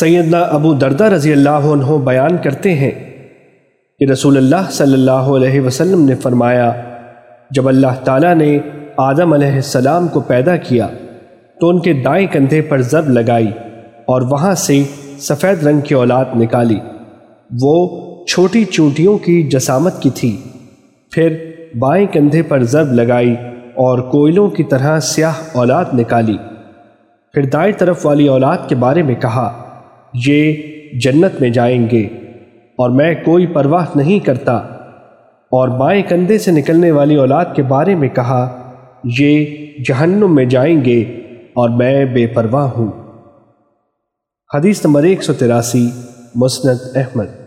سیدنا ابو دردہ رضی اللہ عنہ بیان کرتے ہیں کہ رسول اللہ صلی اللہ علیہ وسلم نے فرمایا، جب اللہ تعالیٰ نے آدم علیہ السلام کو پیدا کیا، تو ان کے دائیں کندھے پر ضرب لگائی اور وہاں سے سفید رنگ کی اولاد نکالی۔ وہ چھوٹی چونٹیوں کی جسامت کی تھی۔ پھر بائیں کندھے پر ضرب لگائی اور کوئلوں کی طرح سیاہ اولاد نکالی۔ پھر دائیں طرف والی اولاد کے بارے میں کہا یہ جنت میں جائیں گے اور میں کوئی پرواہ نہیں کرتا۔ اور بائیں کندھے سے نکلنے والی اولاد کے بارے میں کہا، یہ جہنم میں جائیں گے اور میں بے پرواہ ہوں۔ حدیث نمبر ایک سو تراسی، مسند احمد۔